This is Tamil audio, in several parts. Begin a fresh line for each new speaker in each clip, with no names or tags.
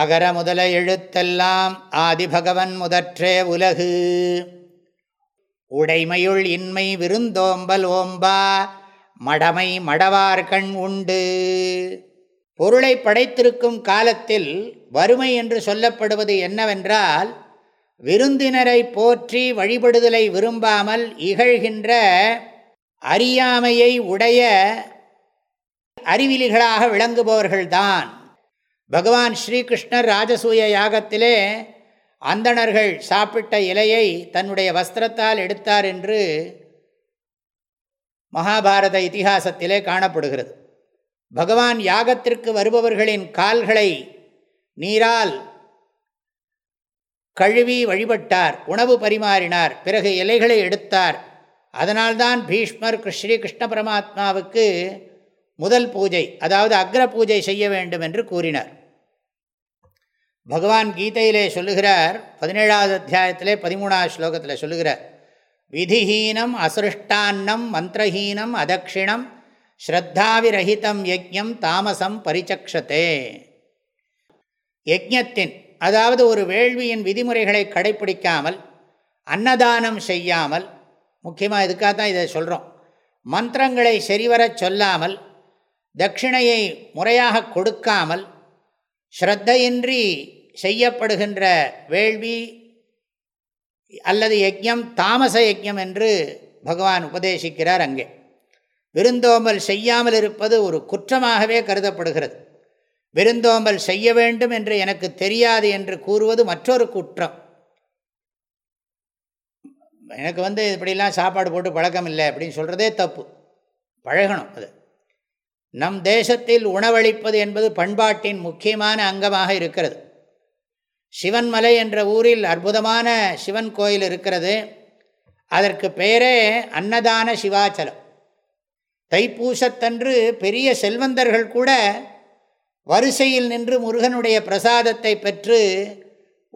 அகர முதல எழுத்தெல்லாம் ஆதிபகவன் முதற்றே உலகு உடைமையுள் இன்மை விருந்தோம்பல் ஓம்பா மடமை மடவார்கண் உண்டு பொருளை படைத்திருக்கும் காலத்தில் வறுமை என்று சொல்லப்படுவது என்னவென்றால் விருந்தினரை போற்றி வழிபடுதலை விரும்பாமல் இகழ்கின்ற அறியாமையை உடைய அறிவிலிகளாக விளங்குபவர்கள்தான் பகவான் ஸ்ரீகிருஷ்ணர் ராஜசூய யாகத்திலே அந்தணர்கள் சாப்பிட்ட இலையை தன்னுடைய வஸ்திரத்தால் எடுத்தார் என்று மகாபாரத இத்திஹாசத்திலே காணப்படுகிறது பகவான் யாகத்திற்கு வருபவர்களின் கால்களை நீரால் கழுவி வழிபட்டார் உணவு பரிமாறினார் பிறகு இலைகளை எடுத்தார் அதனால்தான் பீஷ்மர் ஸ்ரீ கிருஷ்ண பரமாத்மாவுக்கு முதல் பூஜை அதாவது அக்ர பூஜை செய்ய வேண்டும் என்று கூறினார் பகவான் கீதையிலே சொல்லுகிறார் பதினேழாவது அத்தியாயத்திலே பதிமூணாவது ஸ்லோகத்தில் சொல்லுகிறார் விதிஹீனம் அசிருஷ்டான்னம் மந்திரஹீனம் அதக்ஷிணம் ஸ்ரத்தாவிரகிதம் யஜ்யம் தாமசம் பரிச்சக்ஷத்தே யஜத்தின் அதாவது ஒரு வேள்வியின் விதிமுறைகளை கடைப்பிடிக்காமல் அன்னதானம் செய்யாமல் முக்கியமாக இதுக்காக தான் இதை சொல்கிறோம் மந்திரங்களை சரிவர சொல்லாமல் தட்சிணையை முறையாக கொடுக்காமல் ஸ்ரத்தையின்றி செய்யப்படுகின்ற வேள்வி அல்லது யஜ்யம் தாமச யஜ்யம் என்று பகவான் உபதேசிக்கிறார் அங்கே விருந்தோம்பல் செய்யாமல் இருப்பது ஒரு குற்றமாகவே கருதப்படுகிறது விருந்தோம்பல் செய்ய வேண்டும் என்று எனக்கு தெரியாது என்று கூறுவது மற்றொரு குற்றம் எனக்கு வந்து இப்படிலாம் சாப்பாடு போட்டு பழக்கம் இல்லை அப்படின்னு சொல்கிறதே தப்பு பழகணும் அது நம் தேசத்தில் உணவளிப்பது என்பது பண்பாட்டின் முக்கியமான அங்கமாக இருக்கிறது சிவன்மலை என்ற ஊரில் அற்புதமான சிவன் கோயில் இருக்கிறது அதற்கு பெயரே அன்னதான சிவாச்சலம் தைப்பூசத்தன்று பெரிய செல்வந்தர்கள் கூட வரிசையில் நின்று முருகனுடைய பிரசாதத்தை பெற்று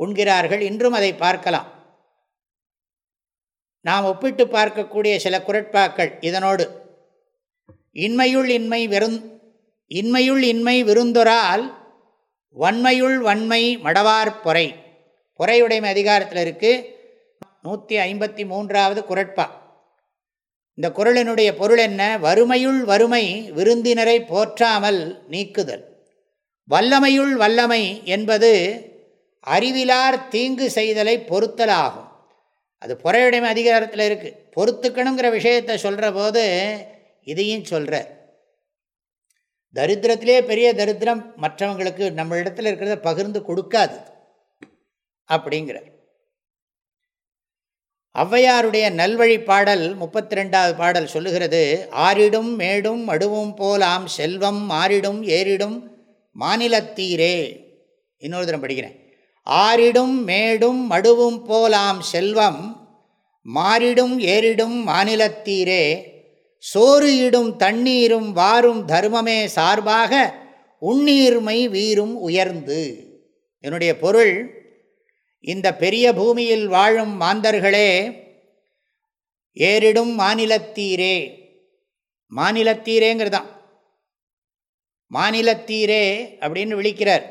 உண்கிறார்கள் இன்றும் அதை பார்க்கலாம் நாம் ஒப்பிட்டு பார்க்கக்கூடிய சில குரட்பாக்கள் இதனோடு இன்மையுள் இன்மை வெறுந் இன்மையுள் இன்மை விருந்தொரால் வன்மையுள் வன்மை மடவார் பொறை பொறையுடைமை அதிகாரத்தில் இருக்குது நூற்றி ஐம்பத்தி மூன்றாவது குரட்பா இந்த குரலினுடைய பொருள் என்ன வறுமையுள் வறுமை விருந்தினரை போற்றாமல் நீக்குதல் வல்லமையுள் வல்லமை என்பது அறிவிலார் தீங்கு செய்தலை பொறுத்தலாகும் அது பொறையுடைமை அதிகாரத்தில் இருக்குது பொறுத்துக்கணுங்கிற விஷயத்தை சொல்கிற போது இதையும் சொல்கிறார் தரித்திரத்திலே பெரிய தரித்திரம் மற்றவங்களுக்கு நம்ம இடத்துல இருக்கிறத பகிர்ந்து கொடுக்காது அப்படிங்கிறார் ஔவையாருடைய நல்வழி பாடல் முப்பத்தி ரெண்டாவது பாடல் சொல்லுகிறது ஆறிடும் மேடும் அடுவும் போலாம் செல்வம் மாறிடும் ஏறிடும் மாநிலத்தீரே இன்னொரு தினம் படிக்கிறேன் ஆறிடும் மேடும் மடுவும் போலாம் செல்வம் மாறிடும் ஏறிடும் மாநிலத்தீரே சோறு இடும் தண்ணீரும் வாரும் தர்மமே சார்பாக உண்ணீர்மை வீரும் உயர்ந்து என்னுடைய பொருள் இந்த பெரிய பூமியில் வாழும் மாந்தர்களே ஏறிடும் மாநிலத்தீரே மாநிலத்தீரேங்கிறதான் மாநிலத்தீரே அப்படின்னு விழிக்கிறார்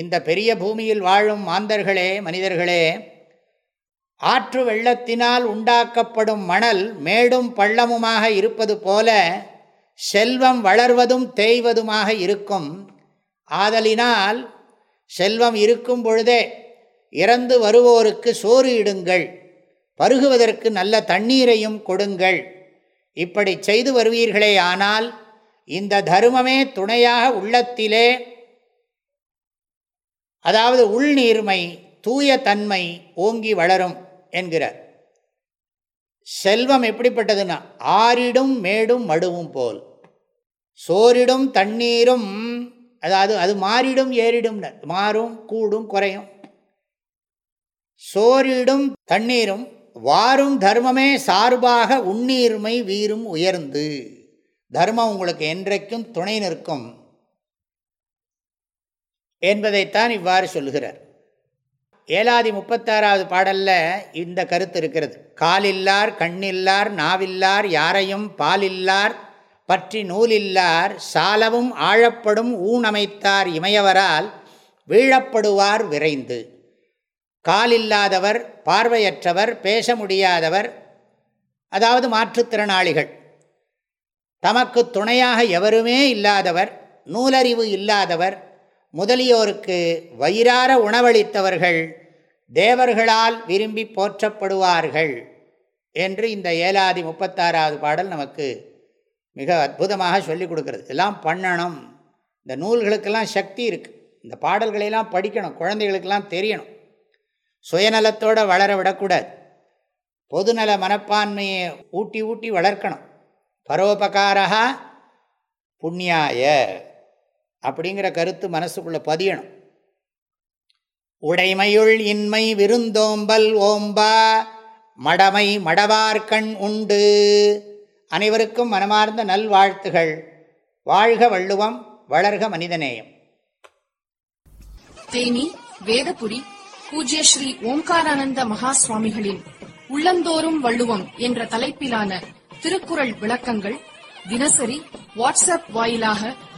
இந்த பெரிய பூமியில் வாழும் மாந்தர்களே மனிதர்களே ஆற்று வெள்ளத்தினால் உண்டாக்கப்படும் மணல் மேடும் பள்ளமுமாக இருப்பது போல செல்வம் வளர்வதும் தேய்வதுமாக இருக்கும் ஆதலினால் செல்வம் இருக்கும் பொழுதே இறந்து வருவோருக்கு சோறு இடுங்கள் பருகுவதற்கு நல்ல தண்ணீரையும் கொடுங்கள் இப்படி செய்து வருவீர்களே ஆனால் இந்த தர்மமே துணையாக உள்ளத்திலே அதாவது உள்நீர்மை தூய தன்மை ஓங்கி வளரும் என்கிறார் செல்வம் எப்படிப்பட்டதுன்னா ஆறிடும் மேடும் மடுவும் போல் சோரிடும் தண்ணீரும் அதாவது அது மாறிடும் ஏறிடும் மாறும் கூடும் குறையும் சோரிடும் தண்ணீரும் வாரும் தர்மமே சார்பாக உண்ணீர்மை வீரும் உயர்ந்து தர்மம் உங்களுக்கு என்றைக்கும் துணை நிற்கும் என்பதைத்தான் இவ்வாறு சொல்கிறார் ஏலாதி முப்பத்தாறாவது பாடலில் இந்த கருத்து இருக்கிறது காலில்லார் கண்ணில்லார் நாவில்லார் யாரையும் பாலில்லார் பற்றி நூலில்லார் சாலவும் ஆழப்படும் ஊனமைத்தார் இமையவரால் வீழப்படுவார் விரைந்து காலில்லாதவர் பார்வையற்றவர் பேச முடியாதவர் அதாவது மாற்றுத்திறனாளிகள் தமக்கு துணையாக எவருமே இல்லாதவர் நூலறிவு இல்லாதவர் முதலியோருக்கு வயிறார உணவளித்தவர்கள் தேவர்களால் விரும்பி போற்றப்படுவார்கள் என்று இந்த ஏழாதி முப்பத்தாறாவது பாடல் நமக்கு மிக அற்புதமாக சொல்லிக் கொடுக்கறது எல்லாம் பண்ணணும் இந்த நூல்களுக்கெல்லாம் சக்தி இருக்குது இந்த பாடல்களையெல்லாம் படிக்கணும் குழந்தைகளுக்கெல்லாம் தெரியணும் சுயநலத்தோடு வளர விடக்கூடாது பொதுநல மனப்பான்மையை ஊட்டி ஊட்டி வளர்க்கணும் பரோபகாரா புண்ணியாய அப்படிங்கிற கருத்து மனசுக்குள்ள பதியணும் உடைமையுள் இன்மை விருந்தோம்பல் ஓம்பா மடமை மடவார்கண் உண்டு அனைவருக்கும் மனமார்ந்த நல்வாழ்த்துகள் வாழ்க வள்ளுவம் வளர்க மனிதநேயம் தேனி வேதபுரி பூஜ்ய ஸ்ரீ ஓம்காரானந்த மகா சுவாமிகளின் உள்ளந்தோறும் வள்ளுவம் என்ற தலைப்பிலான திருக்குறள் விளக்கங்கள் தினசரி வாட்ஸ்அப் வாயிலாக